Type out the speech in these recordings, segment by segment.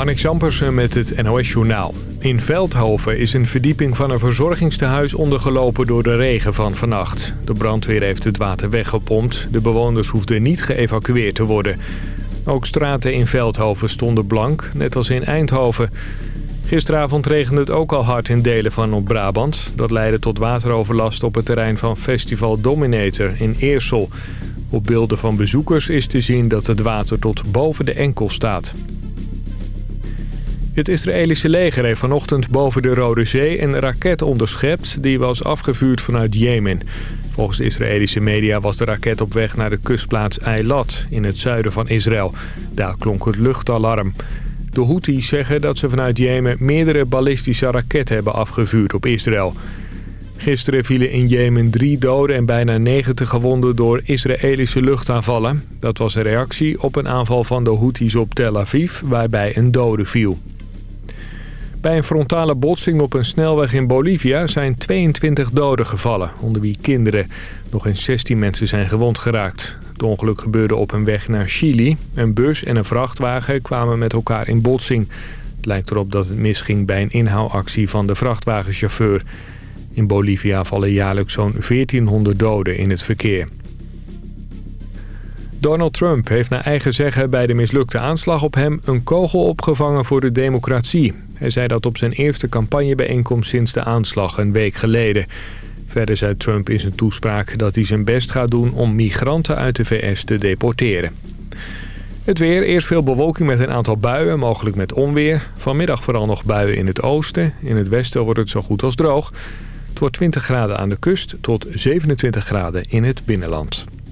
Marnik Zampersen met het NOS-journaal. In Veldhoven is een verdieping van een verzorgingstehuis ondergelopen door de regen van vannacht. De brandweer heeft het water weggepompt. De bewoners hoefden niet geëvacueerd te worden. Ook straten in Veldhoven stonden blank, net als in Eindhoven. Gisteravond regende het ook al hard in delen van op Brabant. Dat leidde tot wateroverlast op het terrein van Festival Dominator in Eersel. Op beelden van bezoekers is te zien dat het water tot boven de enkel staat. Het Israëlische leger heeft vanochtend boven de Rode Zee een raket onderschept... die was afgevuurd vanuit Jemen. Volgens de Israëlische media was de raket op weg naar de kustplaats Eilat in het zuiden van Israël. Daar klonk het luchtalarm. De Houthis zeggen dat ze vanuit Jemen meerdere ballistische raketten hebben afgevuurd op Israël. Gisteren vielen in Jemen drie doden en bijna 90 gewonden door Israëlische luchtaanvallen. Dat was een reactie op een aanval van de Houthis op Tel Aviv, waarbij een dode viel. Bij een frontale botsing op een snelweg in Bolivia zijn 22 doden gevallen, onder wie kinderen. Nog eens 16 mensen zijn gewond geraakt. Het ongeluk gebeurde op een weg naar Chili. Een bus en een vrachtwagen kwamen met elkaar in botsing. Het lijkt erop dat het misging bij een inhouactie van de vrachtwagenchauffeur. In Bolivia vallen jaarlijks zo'n 1400 doden in het verkeer. Donald Trump heeft naar eigen zeggen bij de mislukte aanslag op hem... een kogel opgevangen voor de democratie. Hij zei dat op zijn eerste campagnebijeenkomst sinds de aanslag een week geleden. Verder zei Trump in zijn toespraak dat hij zijn best gaat doen om migranten uit de VS te deporteren. Het weer, eerst veel bewolking met een aantal buien, mogelijk met onweer. Vanmiddag vooral nog buien in het oosten. In het westen wordt het zo goed als droog. Het wordt 20 graden aan de kust tot 27 graden in het binnenland.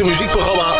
historische muziekprogramma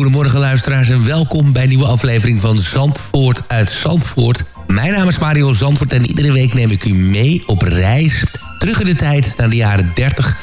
Een hele goede morgen luisteraars en welkom bij een nieuwe aflevering van Zandvoort uit Zandvoort. Mijn naam is Mario Zandvoort en iedere week neem ik u mee op reis terug in de tijd naar de jaren 30,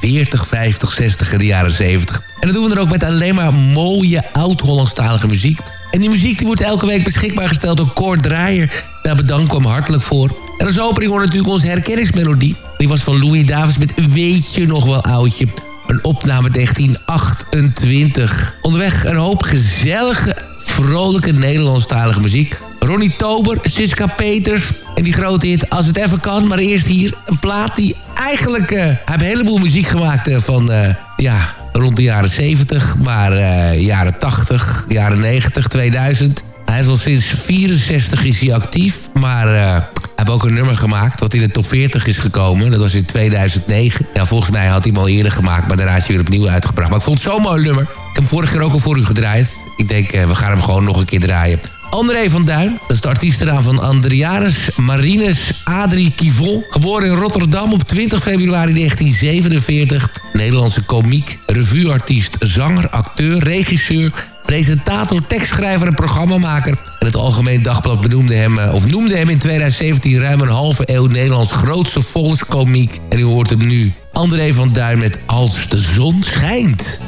40, 50, 60 en de jaren 70. En dat doen we dan ook met alleen maar mooie oud-Hollandstalige muziek. En die muziek die wordt elke week beschikbaar gesteld door Kort Draaier. Daar bedank ik hem hartelijk voor. En als opening hoort natuurlijk onze herkenningsmelodie. Die was van Louis Davis met Weet je nog wel oudje. Een opname 1928. Onderweg een hoop gezellige, vrolijke Nederlandstalige muziek. Ronnie Tober, Siska Peters en die grote hit Als het even kan. Maar eerst hier een plaat die eigenlijk... eh, hij heeft een heleboel muziek gemaakt eh, van... eh, ja, rond de jaren 70, maar jaren 80, jaren 90, 2000. Hij is al sinds 64 is hij actief, maar heeft ook een nummer gemaakt... wat in de top 40 is gekomen. Dat was in 2009. Ja, volgens mij had hij hem al eerder gemaakt, maar daarna is hij weer opnieuw uitgebracht. Maar ik vond het zo'n mooi nummer. Ik heb hem vorige keer ook al voor u gedraaid. Ik denk, eh, we gaan hem gewoon nog een keer draaien. André van Duin, dat is de artiestenaam van Andrianus Marinus Adrie Kivon. Geboren in Rotterdam op 20 februari 1947. Nederlandse komiek, revueartiest, zanger, acteur, regisseur... presentator, tekstschrijver en programmamaker. En het Algemeen Dagblad benoemde hem, eh, of noemde hem in 2017... ruim een halve eeuw Nederlands grootste volkskomiek. En u hoort hem nu. André van Duin met Als de zon schijnt.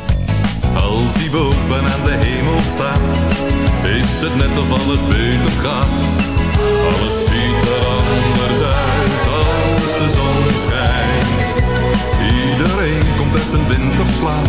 Als hij boven aan de hemel staat, is het net of alles beter gaat. Alles ziet er anders uit als de zon schijnt. Iedereen komt uit zijn winterslaap,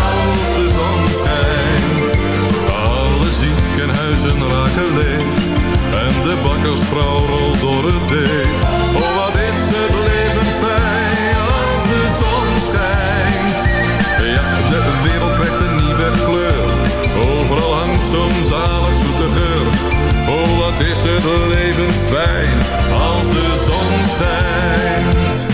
ziekenhuizen raken leeg. En de bakkersvrouw rolt door het deeg. Oh, wat is het leven fijn als de zon schijnt. Ja, de wereld krijgt een nieuwe kleur. Overal hangt zo'n zalig zoete geur. Oh, wat is het leven fijn als de zon schijnt.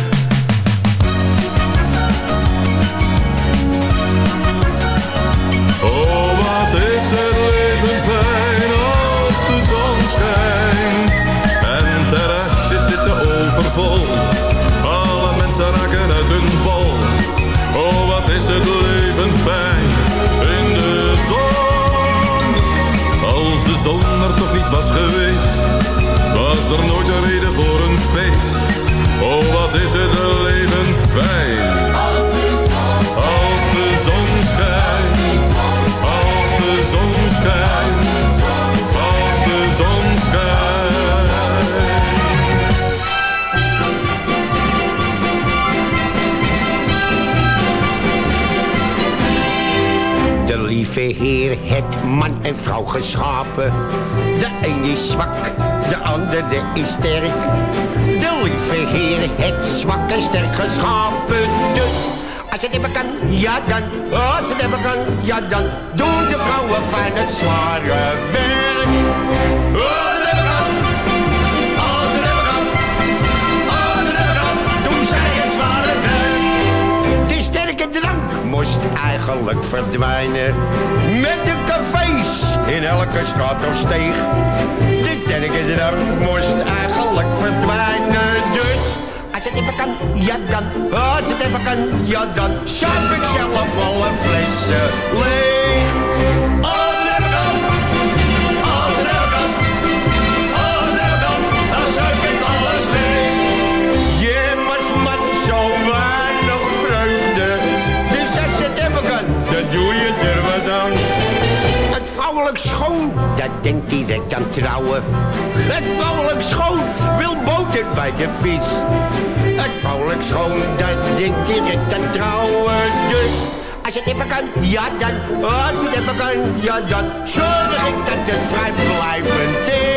Niet was geweest, was er nooit een reden voor een feest. Oh, wat is het leven fijn. Als de zon schijnt. Als de zon schijnt. Als de zon schijnt. Als de zon schijnt. De lieve Heer het man en vrouw geschapen. De een is zwak, de andere is sterk. De lieve Heer het zwak en sterk geschapen. Dus als het even kan, ja dan. Als het even kan, ja dan. Doen de vrouwen fijn het zware werk. Moest eigenlijk verdwijnen. Met de cafés in elke straat of steeg. De sterke drank moest eigenlijk verdwijnen. Dus als het even kan, ja dan. Als het even kan, ja dan. Schaap ik zelf alle flessen leeg. Vrouwelijk schoon, dat denkt direct aan trouwen. Het vrouwelijk schoon wil boter bij de vis. Het vrouwelijk schoon, dat denkt direct aan trouwen. Dus als het even kan, ja dan. Als het even kan, ja dan. Zorg ik dat het vrijblijvend is.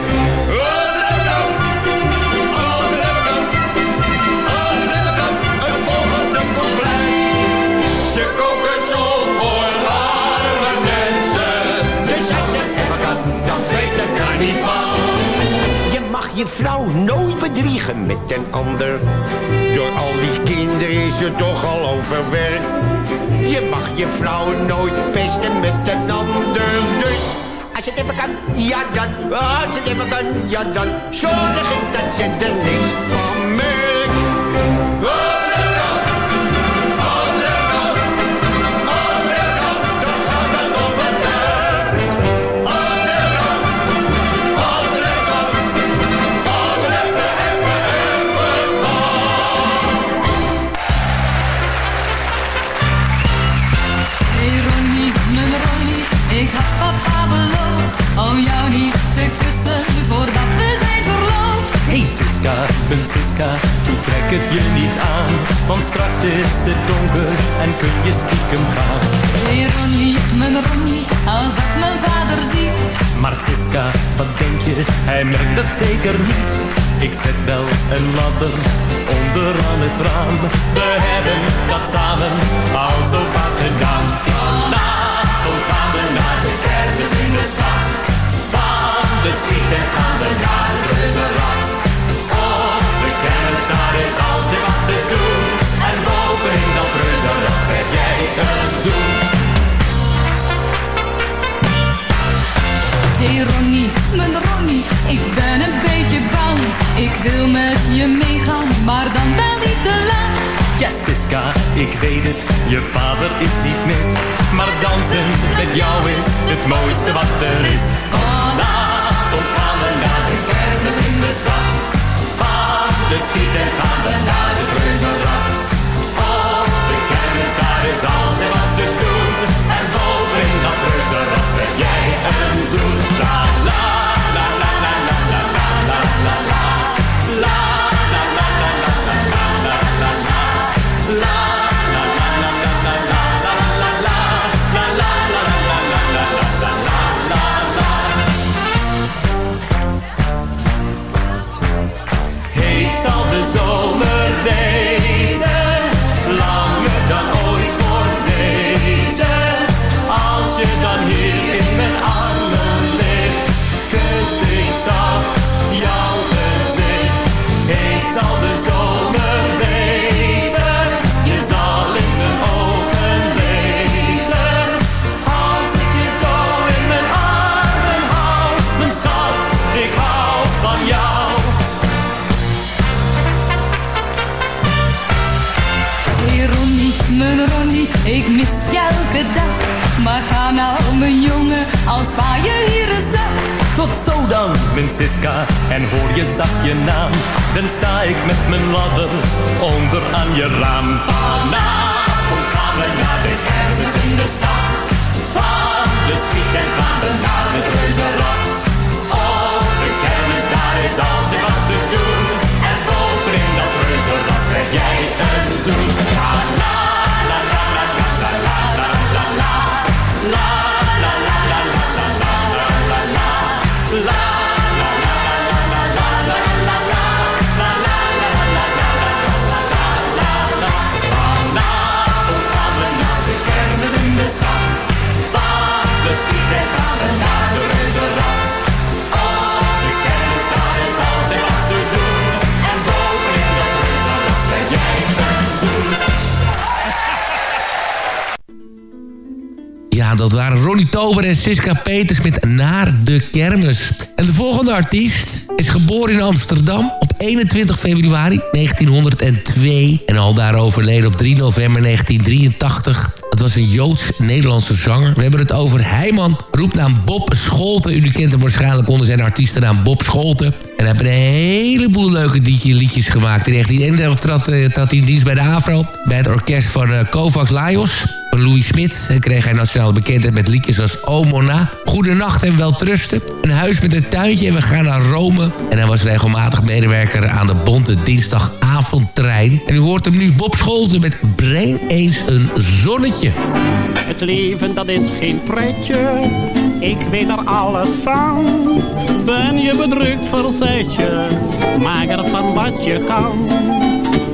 Je vrouw nooit bedriegen met een ander. Door al die kinderen is het toch al overwerk. Je mag je vrouw nooit pesten met een ander. Dus als het even kan, ja dan. Als het even kan, ja dan. Zorg ik dat ze er niks van voordat we zijn verloofd. Hey Siska, mijn Siska, toe trek het je niet aan. Want straks is het donker en kun je stiekem gaan. Hey Ronnie, mijn Ronnie, als dat mijn vader ziet. Maar Siska, wat denk je, hij merkt dat zeker niet. Ik zet wel een ladder onder aan het raam. We hebben dat samen al zo vaak gedaan. Vanavond gaan we naar de kermis in de stad. Schieten gaan we naar het. Op de kermis daar is altijd wat te doen. En boven in dat reuzenrad jij een zoen. Hey Ronnie, mijn Ronnie, ik ben een beetje bang. Ik wil met je meegaan, maar dan wel niet te lang. Ja, Siska, ik weet het, je vader is niet mis. Maar dansen met jou is het mooiste wat er is. Vanavond gaan naar de kermis in de stad. De schiet en gaan we naar de reuzenrad. Op de kermis, daar is altijd wat te doen. En bovenin dat reuzenrad krijg jij een zoen. La la mis je elke dag. Maar ga nou, mijn jongen, als pa je hier eens zag. Tot zo dan, mijn Siska, en hoor je zacht je naam. Dan sta ik met mijn ladder onder aan je raam. Vanavond gaan we naar de kermis in de stad. Van de schiet en gaan we naar het reuzenrad. Op de kermis, daar is altijd wat te doen. En bovenin dat reuzenrad krijg jij een zoen. Tober en Siska Peters met Naar de Kermis. En de volgende artiest is geboren in Amsterdam op 21 februari 1902... en al daar overleden op 3 november 1983. Het was een Joods-Nederlandse zanger. We hebben het over Heiman, roepnaam Bob Scholten. U kent hem waarschijnlijk onder zijn artiestennaam Bob Scholten. En heeft een heleboel leuke liedje- liedjes gemaakt. In 1931 trad, eh, trad hij in dienst bij de AVRO... bij het orkest van Kovacs Lajos Louis Smit. En kreeg hij nationale bekendheid met liedjes als O Mona, Goedenacht en Weltrusten. Een huis met een tuintje en we gaan naar Rome. En hij was regelmatig medewerker aan de Bonte Dinsdagavondtrein. En u hoort hem nu Bob Scholten met Breng eens een zonnetje. Het leven dat is geen pretje, ik weet er alles van. Ben je bedrukt, verzet je, maak ervan wat je kan.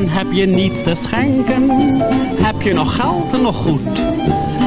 En heb je niets te schenken, heb je nog geld nog goed.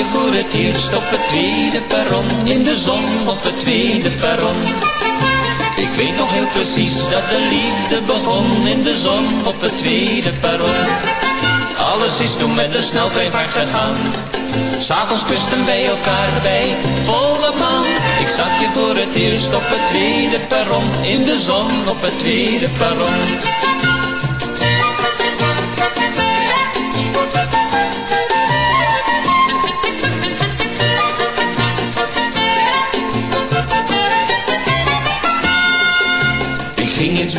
Je voor het eerst op het tweede perron, in de zon op het tweede perron. Ik weet nog heel precies dat de liefde begon in de zon op het tweede perron. Alles is toen met de sneltreinvaart gegaan. S'avonds kusten wij elkaar bij volle maan. Ik zag je voor het eerst op het tweede perron, in de zon op het tweede perron.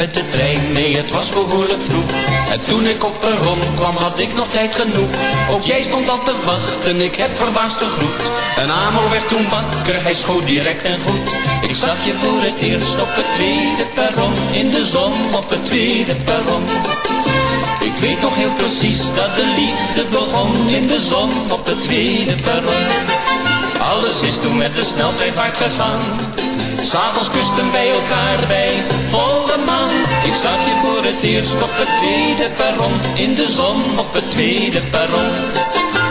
Met de trein, nee het was behoorlijk vroeg. En toen ik op een rond kwam had ik nog tijd genoeg. Ook jij stond al te wachten, ik heb verbaasd gegroet. Een amo werd toen wakker, hij schoot direct en goed. Ik zag je voor het eerst op het tweede perron, in de zon op het tweede perron. Ik weet nog heel precies dat de liefde begon, in de zon op het tweede perron. Alles is toen met de sneltreinvaart gegaan. S'avonds kusten wij elkaar bij volle maan. Ik zag je voor het eerst op het tweede perron. In de zon op het tweede perron.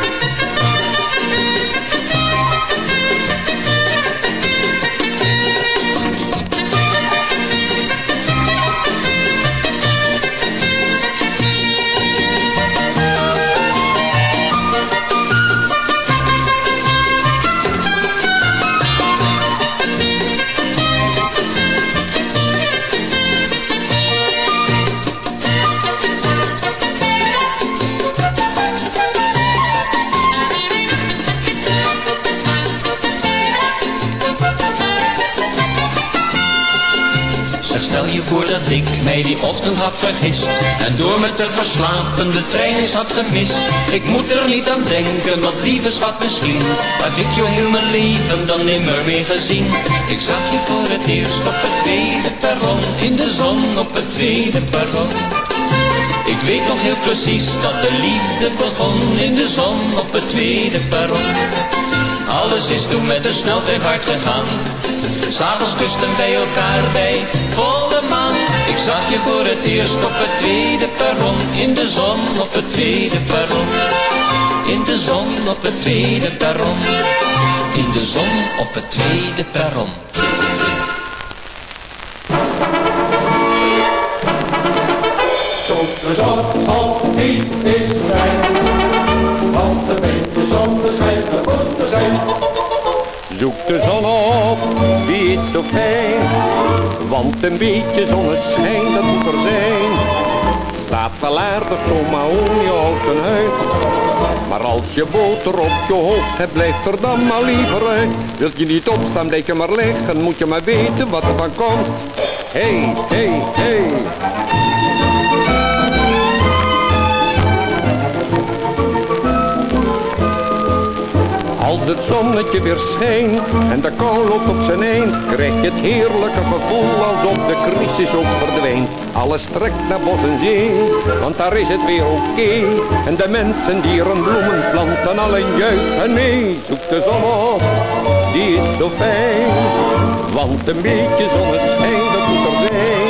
Ik mij die ochtend had vergist En door me te verslapen de trein is had gemist Ik moet er niet aan denken, want lieve schat misschien Had ik je heel mijn leven dan nimmer meer gezien Ik zag je voor het eerst op het tweede perron In de zon op het tweede perron ik weet nog heel precies dat de liefde begon in de zon op het tweede perron. Alles is toen met de snelheid hard gegaan. S'avonds kusten wij elkaar bij volle maan. Ik zag je voor het eerst op het tweede perron. In de zon op het tweede perron. In de zon op het tweede perron. In de zon op het tweede perron. de zon op, die is vrij. Want de beetje zonneschijn, dat moet er zijn. Zoek de zon op, die is zo fijn. Want een beetje zonneschijn, dat moet er zijn. Staat wel aardig zomaar om je houten huid. Maar als je boter op je hoofd hebt, blijft er dan maar liever uit. Wil je niet opstaan, blijf je maar liggen, moet je maar weten wat er van komt. Hey, hey, hey. Als het zonnetje weer schijnt en de kou loopt op zijn eind, krijg je het heerlijke gevoel alsof de crisis ook verdwijnt. Alles trekt naar bos en zee, want daar is het weer oké. En de mensen, dieren, bloemen planten, allen juichen mee. Zoek de zon op, die is zo fijn, want een beetje zonneschijn, dat moet er zijn.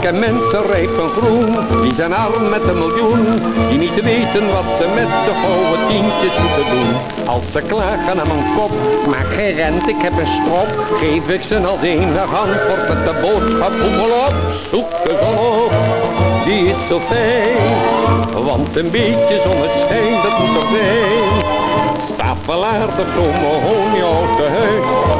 Ken mensen rijp en groen, die zijn arm met een miljoen, die niet weten wat ze met de gouden tientjes moeten doen. Als ze klagen aan mijn kop, maar geen rent, ik heb een strop, geef ik ze als enig antwoord met de boodschap, hoepel op, zoek de zon op, die is zo fijn, want een beetje zonneschijn, dat moet er zijn. Het staat wel aardig zo'n mahonie uit huid.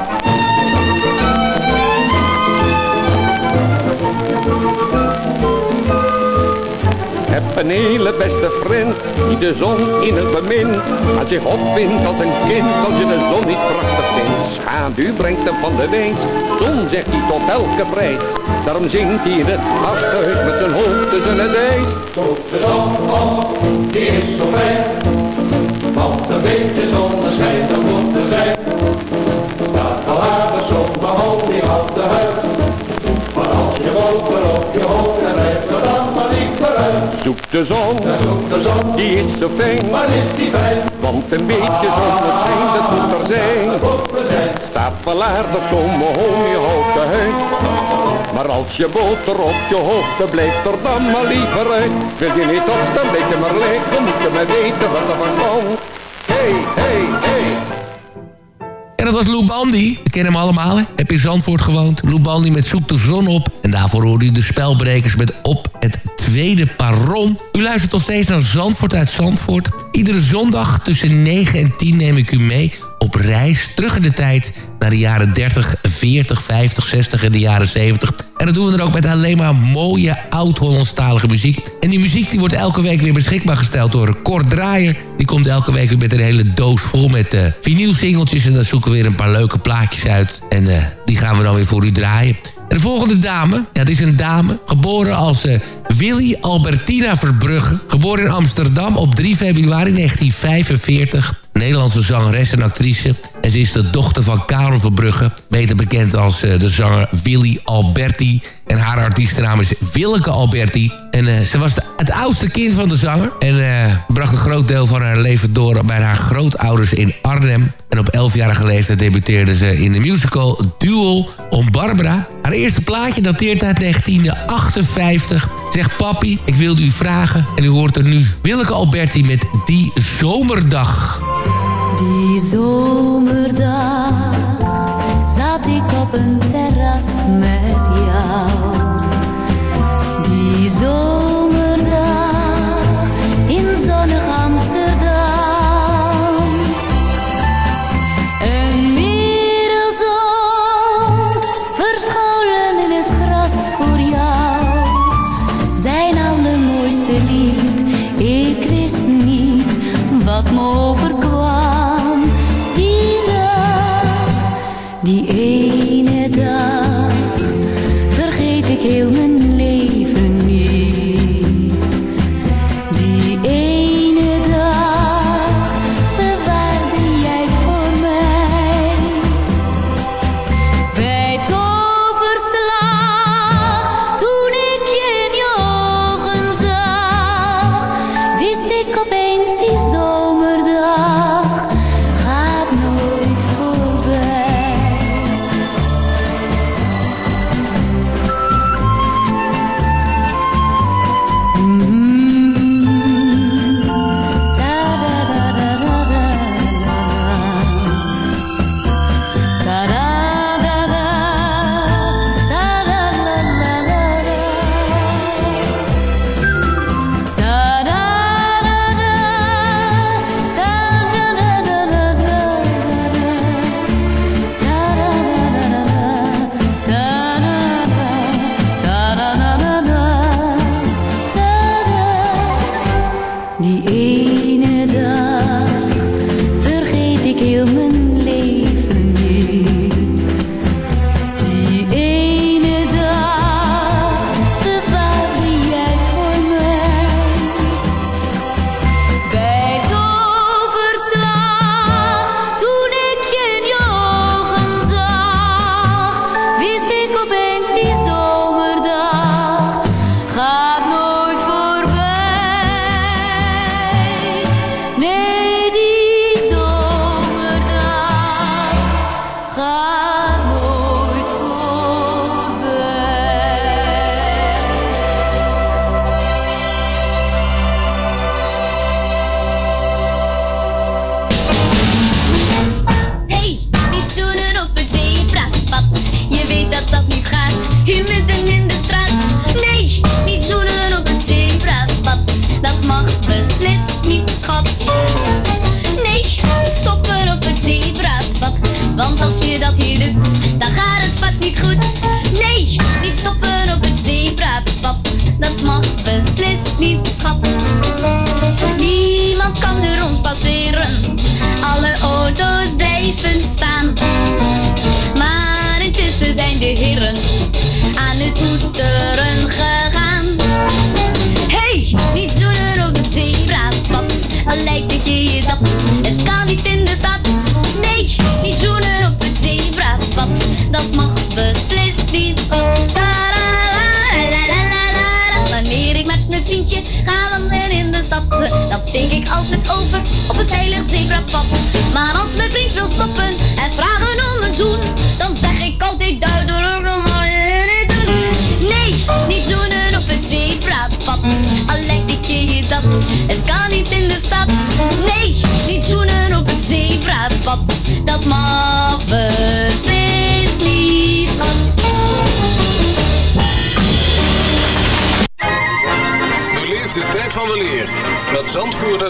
Heb een hele beste vriend die de zon in het bemint. Aan zich opwindt als een kind als je de zon niet prachtig vindt. Schaduw brengt hem van de wees, zon zegt hij tot elke prijs. Daarom zingt hij in het gasthuis met zijn hoofd tussen het ijs. De zon op, die is zo fijn. Want een beetje zonneschijn, dat moet er zijn. Staat al aardig zo'n mahonie op de huid. Maar als je boter op je hoofd en blijft vooruit. Zoek de zon, de zon, die is zo fijn. maar is die fijn? Want een beetje dat moet er zijn. Dat moet er zijn. Staat wel aardig zo'n mahonie houten huid. Maar als je boter op je hoofd blijft er dan maar liever uit. Wil je niet opstaan, blijf je maar liggen, moet je maar weten wat er van komt. Hey, hey, hey. En dat was Lou Bandy. We kennen hem allemaal, hè? Heb in Zandvoort gewoond. Lou Bandy met Zoek de Zon op. En daarvoor hoorde u de spelbrekers met Op het Tweede Perron. U luistert nog steeds naar Zandvoort uit Zandvoort. Iedere zondag tussen 9 en 10 neem ik u mee op reis terug in de tijd... naar de jaren 30, 40, 50, 60 en de jaren 70. En dat doen we dan ook met alleen maar mooie oud-Hollandstalige muziek. En die muziek die wordt elke week weer beschikbaar gesteld door Kort Draaier. Die komt elke week weer met een hele doos vol met uh, vinylsingeltjes. En dan zoeken we weer een paar leuke plaatjes uit. En uh, die gaan we dan weer voor u draaien. En de volgende dame, dat is een dame, geboren als uh, Willy Albertina Verbrugge. Geboren in Amsterdam op 3 februari 1945. Nederlandse zangeres en actrice. En ze is de dochter van Karel Verbrugge. Beter bekend als uh, de zanger Willy Alberti. En haar artiestennaam is Willeke Alberti. En uh, ze was het oudste kind van de zanger. En uh, bracht een groot deel van haar leven door bij haar grootouders in Arnhem. En op 11-jarige leeftijd debuteerde ze in de musical Duel om Barbara. Haar eerste plaatje dateert uit 1958. Zegt papi, ik wilde u vragen. En u hoort er nu Willeke Alberti met Die Zomerdag. Die zomerdag zat ik op een terras met jou. Die zomerdag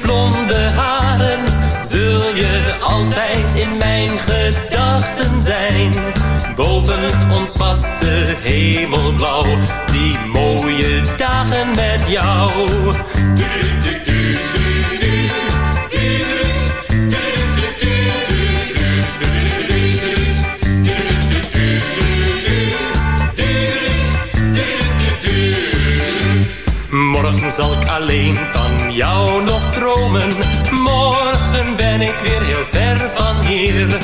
blonde haren zul je altijd in mijn gedachten zijn. Boven ons was de die mooie dagen met jou. Zal ik alleen van jou nog dromen. Morgen ben ik weer heel ver van hier.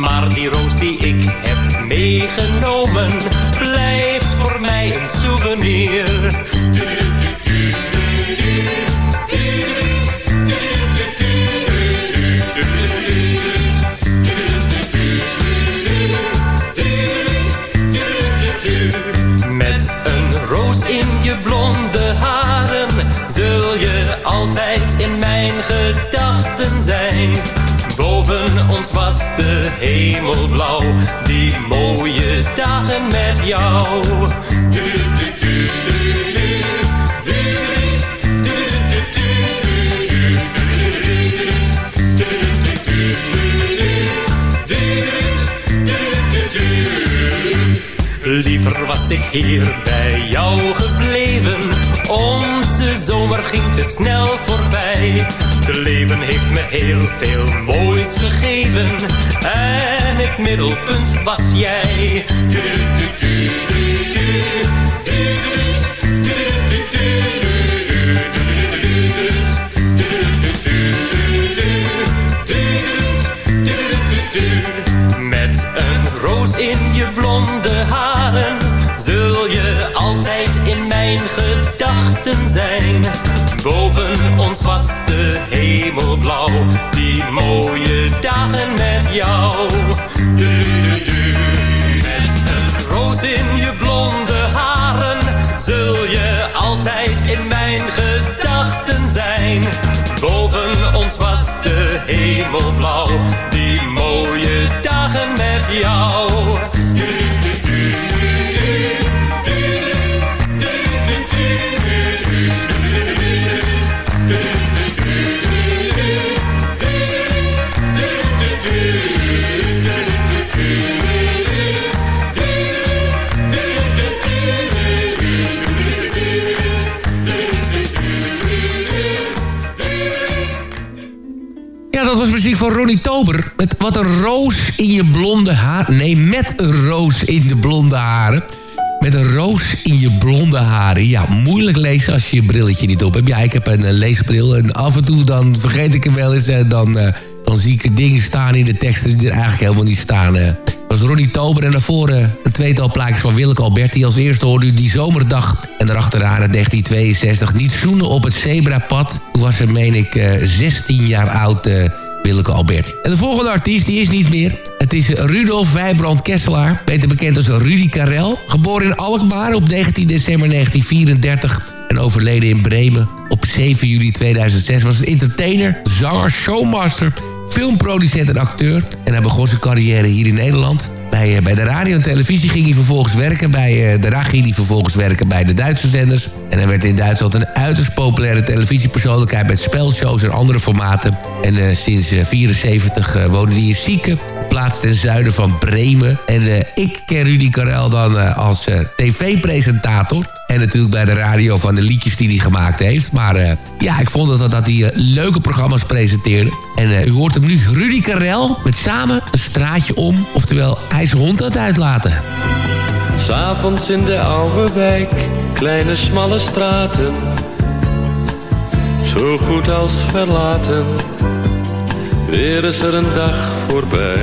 Maar die roos die ik heb meegenomen, blijft voor mij een souvenir. Boven ons was de hemel blauw, die mooie dagen met jou. Liever was ik hier bij jou gebleven. Onze zomer ging te snel voorbij. Het leven heeft me heel veel moois gegeven. En het middelpunt was jij. Met zijn. Boven ons was de hemel blauw, die mooie dagen met jou. Du, du, du. Met een roos in je blonde haren zul je altijd in mijn gedachten zijn. Boven ons was de hemel blauw, die mooie dagen met jou. Van Ronnie Tober. Met wat een roos in je blonde haar. Nee, met een roos in de blonde haren. Met een roos in je blonde haren. Ja, moeilijk lezen als je je brilletje niet op hebt. Ja, ik heb een uh, leesbril en af en toe dan vergeet ik hem wel eens. en dan, uh, dan zie ik dingen staan in de teksten die er eigenlijk helemaal niet staan. Uh. Dat was Ronnie Tober en daarvoor een tweetal plaatjes van Willeke Alberti. Als eerste hoorde u die zomerdag. En daarachteraan in 1962 niet zoenen op het zebrapad. Toen was ze, meen ik, 16 jaar oud... En de volgende artiest die is niet meer. Het is Rudolf Wijbrand Kesselaar, beter bekend als Rudy Karel. Geboren in Alkmaar op 19 december 1934 en overleden in Bremen op 7 juli 2006... was een entertainer, zanger, showmaster, filmproducent en acteur. En hij begon zijn carrière hier in Nederland. Bij, uh, bij de radio en televisie ging hij vervolgens werken. Bij, uh, daarna ging hij vervolgens werken bij de Duitse zenders. En hij werd in Duitsland een uiterst populaire televisiepersoonlijkheid... met spelshows en andere formaten. En uh, sinds 1974 woonde hij in Sieken plaats ten zuiden van Bremen. En uh, ik ken Rudy Karel dan uh, als uh, tv-presentator. En natuurlijk bij de radio van de liedjes die hij gemaakt heeft. Maar ja, ik vond dat, dat hij leuke programma's presenteerde. En u hoort hem nu, Rudy Karel, met samen een straatje om. Oftewel, hij is hond aan het uitlaten. S'avonds in de oude wijk, kleine smalle straten. Zo goed als verlaten Weer is er een dag voorbij.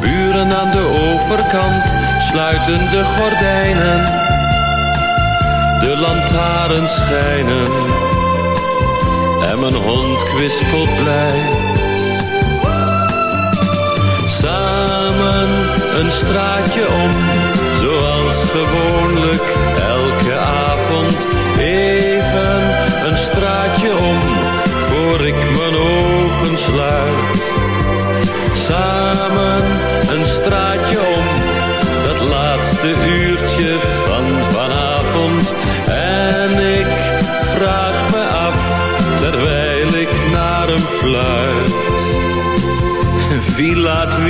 Buren aan de overkant sluiten de gordijnen. De lantaarns schijnen. En mijn hond kwispelt blij. Samen een straatje om,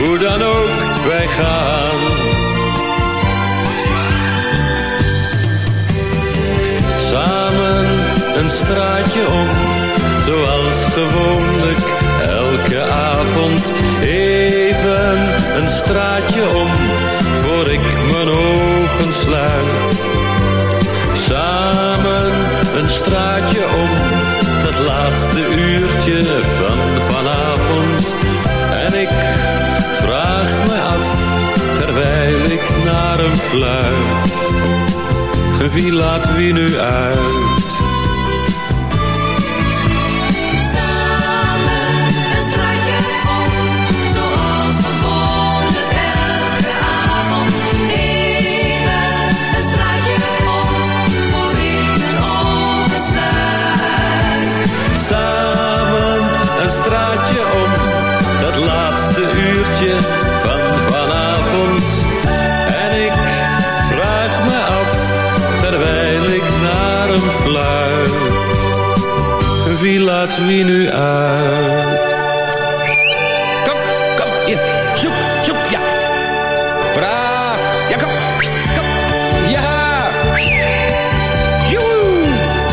Hoe dan ook wij gaan samen een straatje om, zoals gewoonlijk elke avond. Even een straatje om, voor ik mijn ogen sluit. Samen een straatje om, dat laatste uurtje van fluit wie laat wie nu uit? Laat wie nu uit? Kom, kom, hier, zoek, zoek, ja. Braaf, ja, kom, kom, ja. Joe,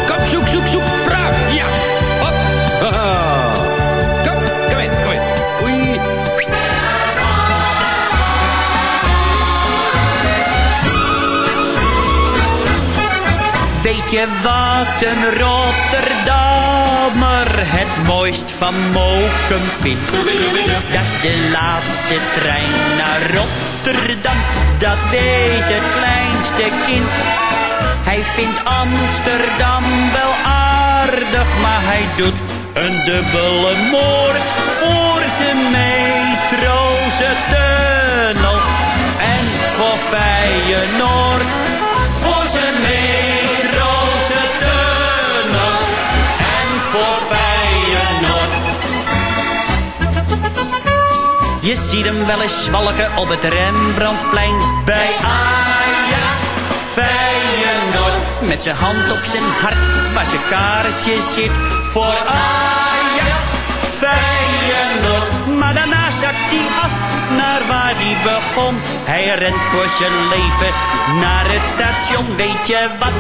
kom, zoek, zoek, zoek, braaf, ja. Hop, haha. Kom, kom in, kom in. Oei. Weet je wat een Rotterdammer het mooist van Mokum vindt? Dat is de laatste trein naar Rotterdam, dat weet het kleinste kind. Hij vindt Amsterdam wel aardig, maar hij doet een dubbele moord voor zijn metroze tunnel. En voor Feyenoord Je ziet hem wel eens zwalken op het Rembrandtsplein. Bij Ajax Feyenoord. Met zijn hand op zijn hart, waar zijn kaartje zit. Voor Ajax Feyenoord. Maar daarna zakt hij af naar waar hij begon. Hij rent voor zijn leven naar het station. Weet je wat,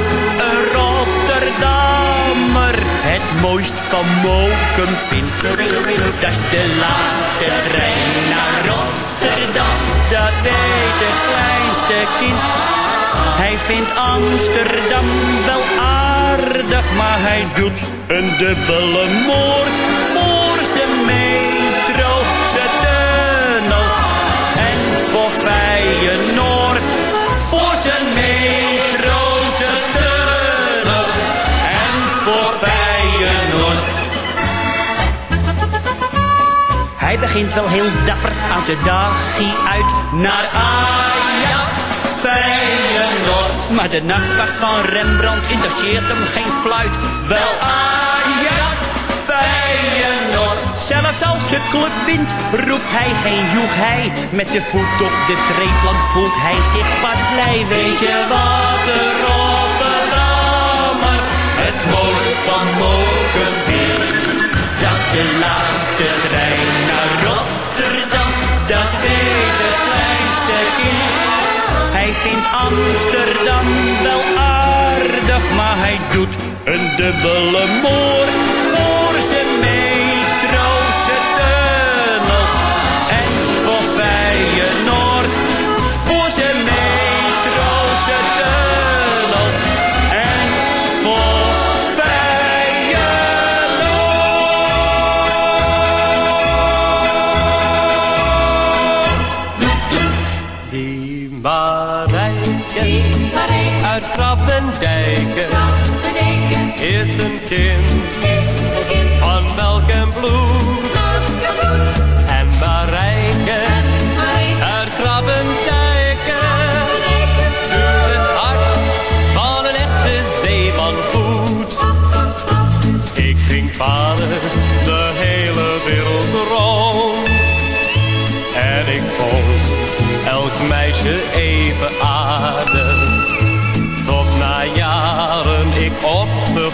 een Rotterdammer mooist van Mokum vindt? Dat is de laatste trein naar Rotterdam. Dat weet het kleinste kind. Hij vindt Amsterdam wel aardig, maar hij doet een dubbele moord voor zijn metro, zijn tunnel en voor Feyenoord. Hij begint wel heel dapper aan zijn dagje uit naar Ajax. Feyenoord. Maar de nachtwacht van Rembrandt interesseert hem geen fluit. Wel Ajax, Feyenoord. Zelfs als het club wint, roept hij geen joeg hij. Met zijn voet op de treeplank voelt hij zich pas blij. Weet je wat de Rotterdammer het mooist van mogen vindt? De laatste trein naar Rotterdam. Dat weet het kleinste kind. Hij vindt Amsterdam wel aardig, maar hij doet een dubbele moord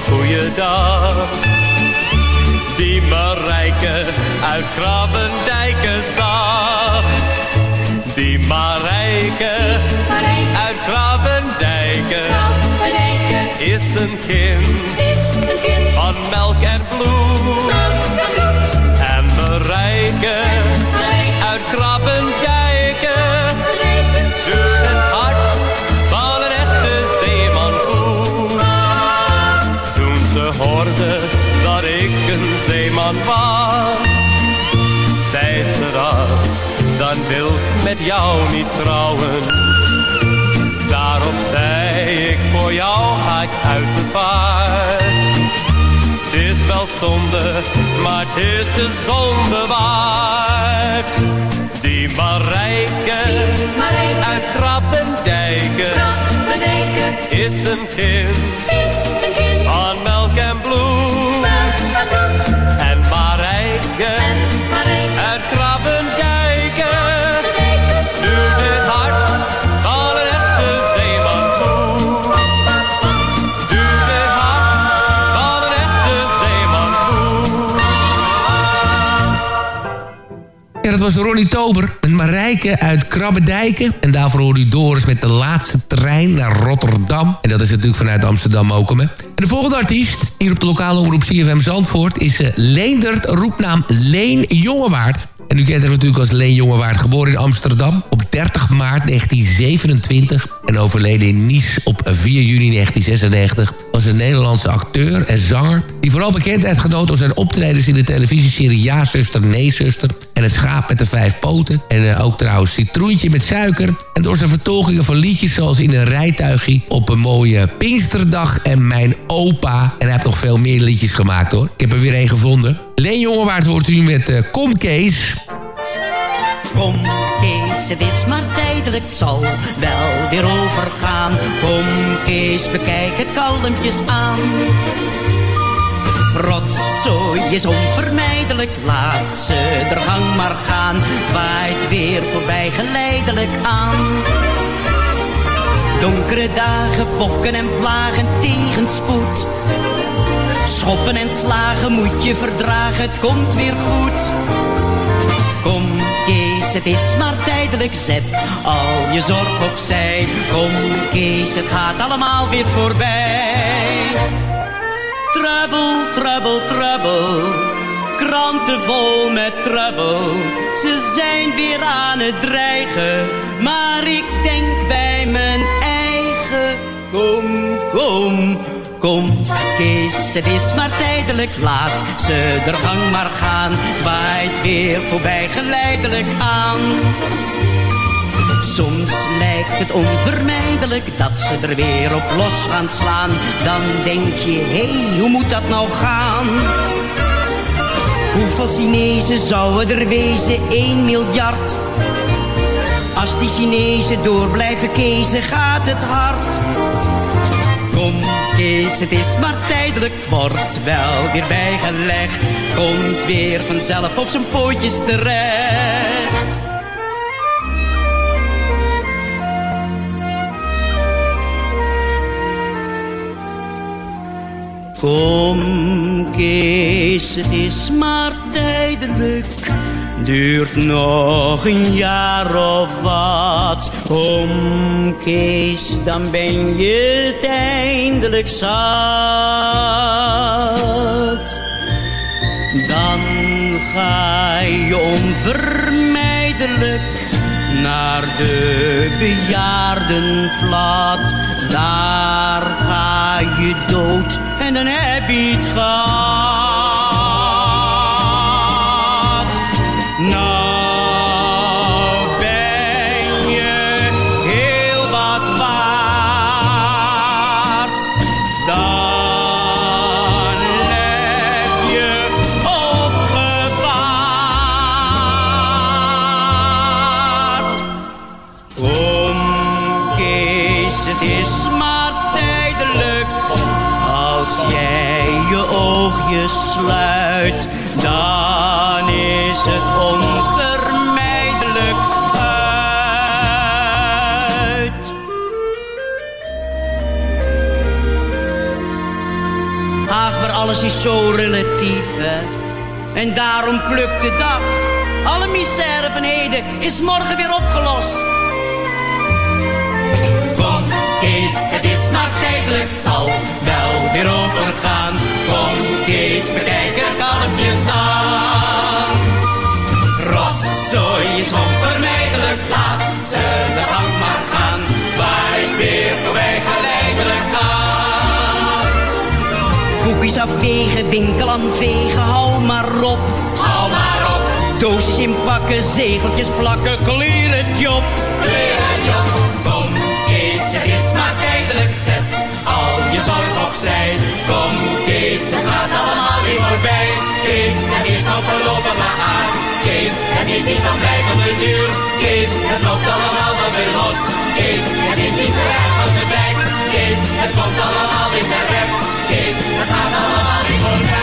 op de goede dag. Die Marijke uit Krabbendijken zag. Die Marijke uit Krabbendijken is een kind van melk en bloed. Met jou niet trouwen. Daarop zei ik, voor jou ga ik uit de vaart. Het is wel zonde, maar het is de zonde waard. Die Marijke, uit Krabbendijken, is een kind, van melk en was Ronnie Tober met Marijke uit Krabbedijken. En daarvoor hoorde u Doris met de laatste trein naar Rotterdam. En dat is natuurlijk vanuit Amsterdam ook. Hè. En de volgende artiest hier op de lokale omroep CFM Zandvoort... is uh, Leendert, roepnaam Leen Jongewaard. En u kent hem natuurlijk als Leen Jongewaard, geboren in Amsterdam op 30 maart 1927 en overleden in Nice op 4 juni 1996... was een Nederlandse acteur en zanger... die vooral bekendheid genoot door zijn optredens in de televisieserie Ja, zuster, nee, zuster... en Het schaap met de vijf poten. En uh, ook trouwens Citroentje met suiker. En door zijn vertolkingen van liedjes zoals in een rijtuigje... op een mooie Pinksterdag en Mijn Opa. En hij heeft nog veel meer liedjes gemaakt hoor. Ik heb er weer één gevonden. Leen Jongewaard hoort u met uh, Kom Kees... Kom Kees, het is maar tijdelijk, het zal wel weer overgaan. Kom Kees, bekijk het kalmpjes aan. Rotzooi is onvermijdelijk, laat ze er gang maar gaan. Waait weer voorbij geleidelijk aan. Donkere dagen, bokken en vlagen, tegenspoed. Schoppen en slagen moet je verdragen, het komt weer goed. Kom Kees, het is maar tijdelijk, zet al je zorg opzij. Kom Kees, het gaat allemaal weer voorbij. Trouble, trouble, trouble. Kranten vol met trouble. Ze zijn weer aan het dreigen. Maar ik denk bij. Kom, kom, kom. Kees, het is maar tijdelijk. Laat ze er gang maar gaan. Waait weer voorbij geleidelijk aan. Soms lijkt het onvermijdelijk dat ze er weer op los gaan slaan. Dan denk je, hé, hey, hoe moet dat nou gaan? Hoeveel Chinezen zouden er wezen? 1 miljard. Als die Chinezen door blijven kezen, gaat het hard. Kom Kees, het is maar tijdelijk, wordt wel weer bijgelegd. Komt weer vanzelf op zijn pootjes terecht. Kom Kees, het is maar tijdelijk, duurt nog een jaar of wat. Kom Kees, dan ben je het eindelijk zat. Dan ga je onvermijdelijk naar de bejaardenvlat. Daar ga je dood en dan heb je het gehad. Oogjes sluit, dan is het onvermijdelijk uit. Ach, maar alles is zo relatief, hè. En daarom plukt de dag. Alle misère van heden is morgen weer opgelost. Kees, het is maar tijdelijk, zal wel weer overgaan. Kom, Kees, bekijk er kalmpjes aan. Rotzooi is onvermijdelijk, laat ze de gang maar gaan. Waar ik weer voorbij geleidelijk aan. Koekjes afwegen, winkel aan vegen, hou maar op. Hou maar op. Doosjes inpakken, zegeltjes plakken, clear het job. Clear het job. Het is maar tijdelijk, zet al je zorg opzij. Kom, Kees, het gaat allemaal weer voorbij. Kees, het is nog voorlopig maar aan. Kees, het is niet van blijvende duur. Kees, het loopt allemaal wel weer los. Kees, het is niet zo erg als het lijkt. Kees, het komt allemaal weer terecht. Kees, het gaat allemaal weer voorbij.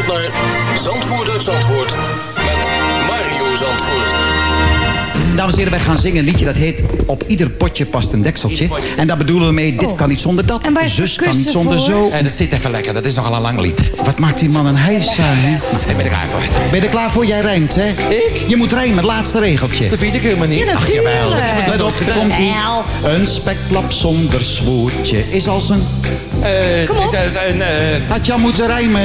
naar Zandvoort uit Zandvoort met Mario Zandvoort. Dames en heren, wij gaan zingen een liedje dat heet Op ieder potje past een dekseltje. En daar bedoelen we mee, dit kan niet zonder dat. En waar is Zus kan niet zonder voor? zo. Eh, dat zit even lekker, dat is nogal een lang lied. Wat maakt die man een heisa, hè? Nou, Ik ben er klaar voor. ben je er klaar voor? Jij rijmt, hè? Ik? Je moet rijmen, het laatste regeltje. Dat vind ik helemaal niet. Ja, Ach, jawel. Let op, daar komt ie. Wel. Een speklap zonder zwoertje is als een... Eh, Kom op. een... eh, Had je al moeten rijmen.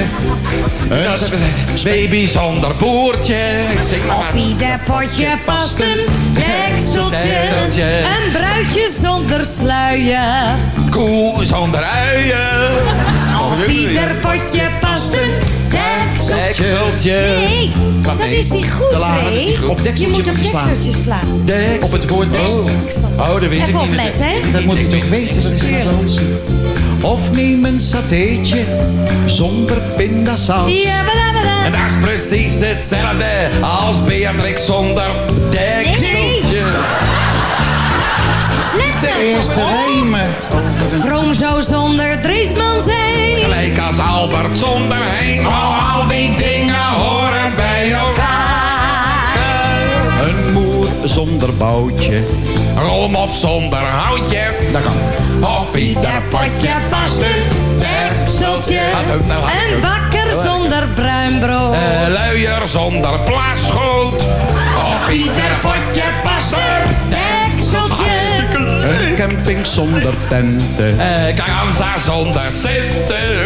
Een dat is een baby zonder boertje. Ik zing maar. Op ieder potje past een dekseltje. Dekseltje. Een bruidje zonder sluier. Koe zonder uien. Op ieder potje past een dekseltje. Dekseltje. Nee, Wat dat nee? is niet goed. Op Je dekseltje moet op slaan. dekseltje slaan. Deks. Op het woord deks. Oh, dat wist Even ik niet. opletten, hè? Dat moet ik toch weten, wat is ons? Of neem een satéetje zonder pindasaus. En dat is precies hetzelfde als Beatrix zonder dekseltje. Let Eerste rijmen. Vroom zou zonder Driesman zijn. Gelijk als Albert zonder heen. Oh, al die dingen horen bij elkaar. Een moer zonder boutje. Rol op zonder houtje. Dat kan. Op ieder potje past een dekseltje. Een bakker zonder bruin brood. Eh, luier zonder plaasgoed. Op ieder potje past een dekseltje. Een camping zonder tenten. Eh, Carranza zonder centen.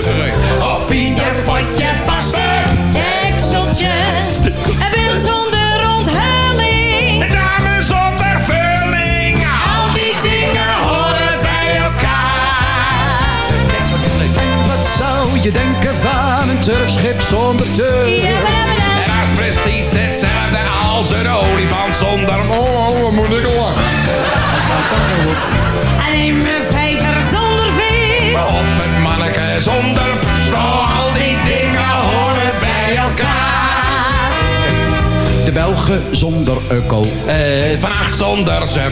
Op ieder potje past je denken van een turfschip zonder turf? En dat is precies hetzelfde als een olifant zonder... Oh, wat moet ik lachen? Alleen een vijver zonder vis. Of het manneke zonder... Oh, al die dingen horen bij elkaar. De Belgen zonder ukkel. Eh, van acht zonder ze.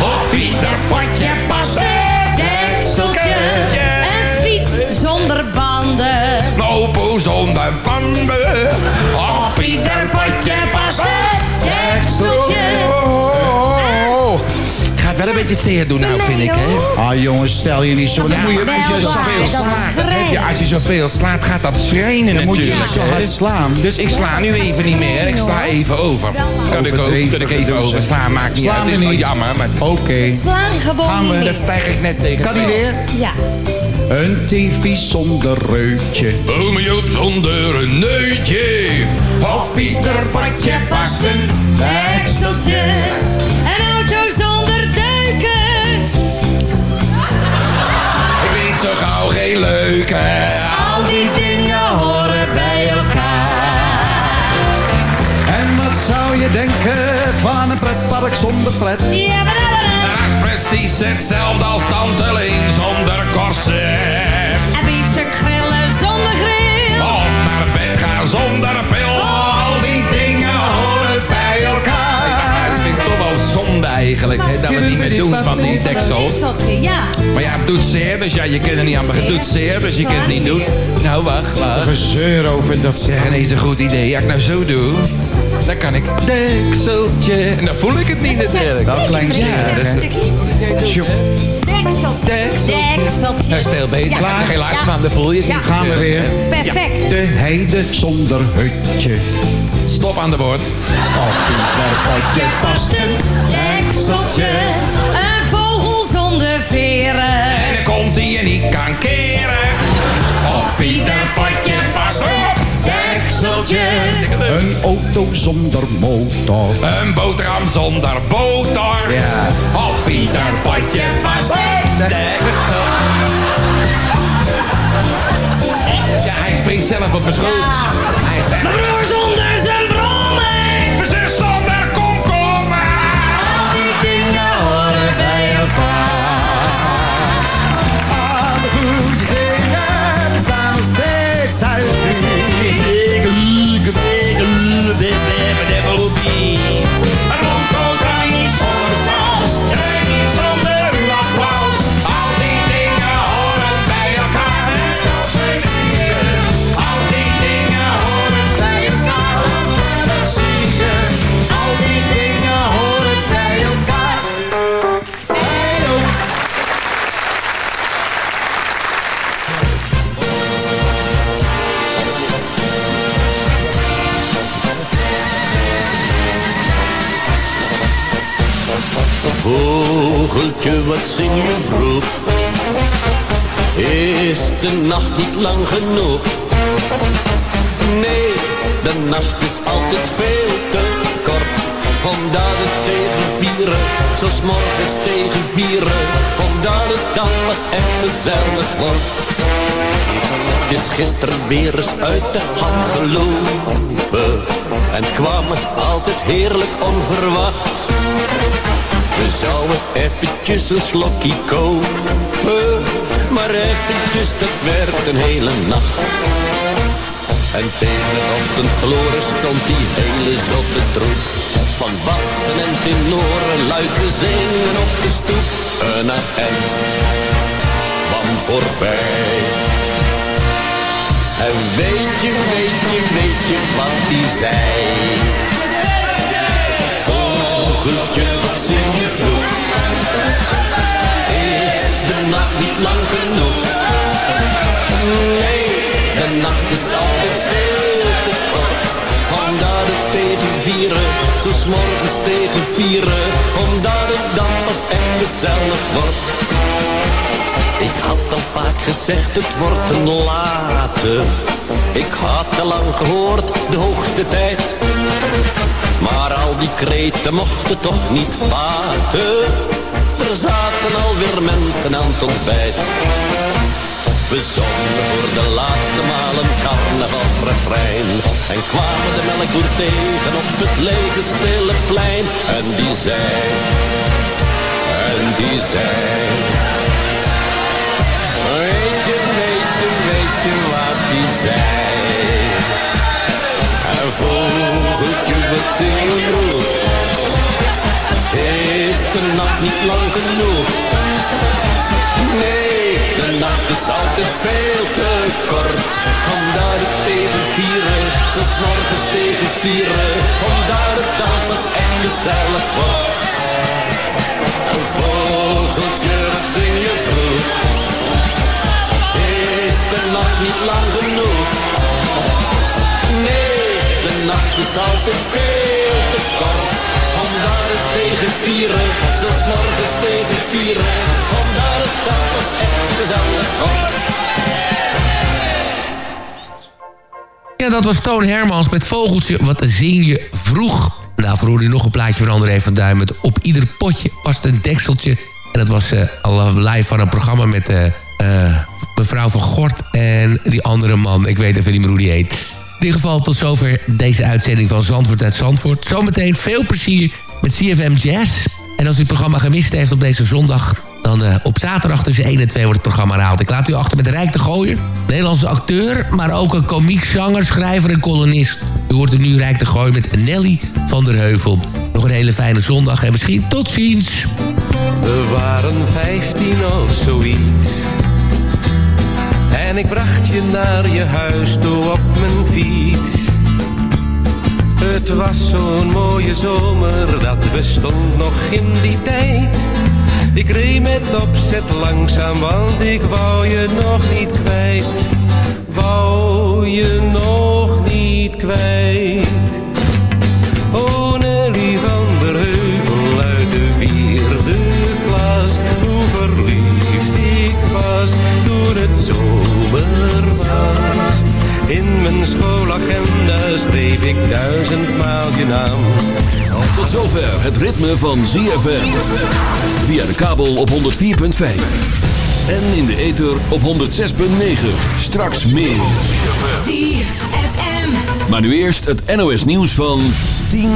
Op ieder potje Opel zonder banden. Op ieder potje past dekseltje. Gaat wel een beetje zeer doen nou, vind ik, hè? Ah jongens, stel je niet zo. Dan moet je, als je zo zoveel veel slaat, heb je, als je zoveel slaat, gaat dat schrijnen Dan moet je zo hard slaan. Dus ik sla nu even niet meer. Ik sla even over. Kan ik ook, kan ik even gedoe, over zeg. slaan, maakt niet uit. Het is wel niet. jammer, maar... Oké. Slaan gewoon Gaan we- niet Dat stijg ik net tegen Kan het die weer? Ja. Een tv zonder reutje. Ome Joop zonder een neutje. Op ieder padje past een Dekseltje. Een auto zonder duiken. Ik weet zo gauw geen leuke. Al die dingen horen bij elkaar. En wat zou je denken van een pretpark zonder pret? Ja, badabada. Precies hetzelfde als tante Leen zonder corset. Een biefstuk grillen zonder grill. Of naar bed gaan zonder pil. Al die dingen horen bij elkaar. Ja, dat vind ik toch wel zonde eigenlijk. Hè, dat we het niet meer doen van die deksel. Dekseltje, ja. Maar ja, het doet zeer, dus ja, je kunt er niet aan beginnen. Het doet zeer, dus je kunt het niet doen. Nou, wacht, wacht. Gezeur over dat Zeg ineens een goed idee. Als ik nou zo doe, dan kan ik dekseltje. En dan voel ik het niet natuurlijk. Dat klein Ja, Dekseltje. Dekseltje. Dat is veel beter. Ja. Laat er geen last van, dan voel je het Ja. Gaan we weer. Perfect. De heide zonder hutje. Stop aan de woord. Op ieder potje past een Dekseltje. Een vogel zonder veren. En dan komt hij je niet kan keren. Op ieder potje past een Een auto zonder motor. Een boterham zonder boter. Ja. Op ieder potje dekseltje. Ja, hij springt zelf op mijn schoot. Hij zegt... Vogeltje, wat zing je vroeg? Is de nacht niet lang genoeg? Nee, de nacht is altijd veel te kort. Omdat het tegen vieren, zoals morgens tegen vieren. Omdat het dan pas echt gezellig wordt. Het is gisteren weer eens uit de hand gelopen. En kwam het altijd heerlijk onverwacht. Zouden eventjes een slokje kopen. Maar eventjes, dat werd een hele nacht. En tegen de ochtendgloren stond die hele zotte troep. Van bassen en tenoren luid zingen op de stoep. Een agent kwam voorbij. En weet je, weet je, weet je wat die zei? Vogeltje, wat zing je niet lang genoeg. Nee de nacht is altijd veel te kort. Omdat het tegen vieren Zo morgens tegen vieren. Omdat het dan pas echt gezellig wordt Ik had al vaak gezegd het wordt een late Ik had te lang gehoord de hoogste tijd maar al die kreten mochten toch niet baten. Er zaten alweer mensen aan het ontbijt. We zongen voor de laatste maal een carnavalsrefrein. En kwamen de melkboer tegen op het lege stille plein. En die zei, en die zei Weet je, weet weet je wat die zei. En wat Is de nacht niet lang genoeg Nee de nacht is altijd veel te kort. Omdat het tegen vieren, zo morgens tegen vieren. Omdat het dan pas echt gezellig wordt. Dat zing je vroeg. Is de nacht niet lang genoeg? Nacht is altijd veel te kort. Omdat het tegen vieren, zo morgens tegen vieren. Omdat het dan pas echt gezellig. Ja, dat was Toon Hermans met Vogeltje. Wat zing je vroeg? Nou, voor u nog een plaatje van André van Duin. Met op ieder potje past een dekseltje. En dat was uh, al live van een programma met uh, uh, mevrouw van Gort en die andere man. Ik weet even niet meer hoe die heet. In ieder geval tot zover deze uitzending van Zandvoort uit Zandvoort. Zometeen veel plezier met CFM Jazz. En als u het programma gemist heeft op deze zondag... dan uh, op zaterdag tussen 1 en 2 wordt het programma herhaald. Ik laat u achter met Rijk de Gooier. Nederlandse acteur, maar ook een komiek, zanger, schrijver en columnist. U hoort er nu Rijk de Gooier met Nelly van der Heuvel. Nog een hele fijne zondag en misschien tot ziens. We waren 15 of zoiets. En ik bracht je naar je huis toe op mijn fiets. Het was zo'n mooie zomer, dat bestond nog in die tijd. Ik reed met opzet langzaam, want ik wou je nog niet kwijt. Wou je nog niet kwijt. Oh Nelly van der Heuvel uit de vierde klas. Hoe verliefd ik was toen het zomer was. In mijn schoolagenda schreef ik duizendmaal je naam. Tot zover het ritme van ZFM. Via de kabel op 104.5. En in de ether op 106.9. Straks meer. ZFM. Maar nu eerst het NOS nieuws van 10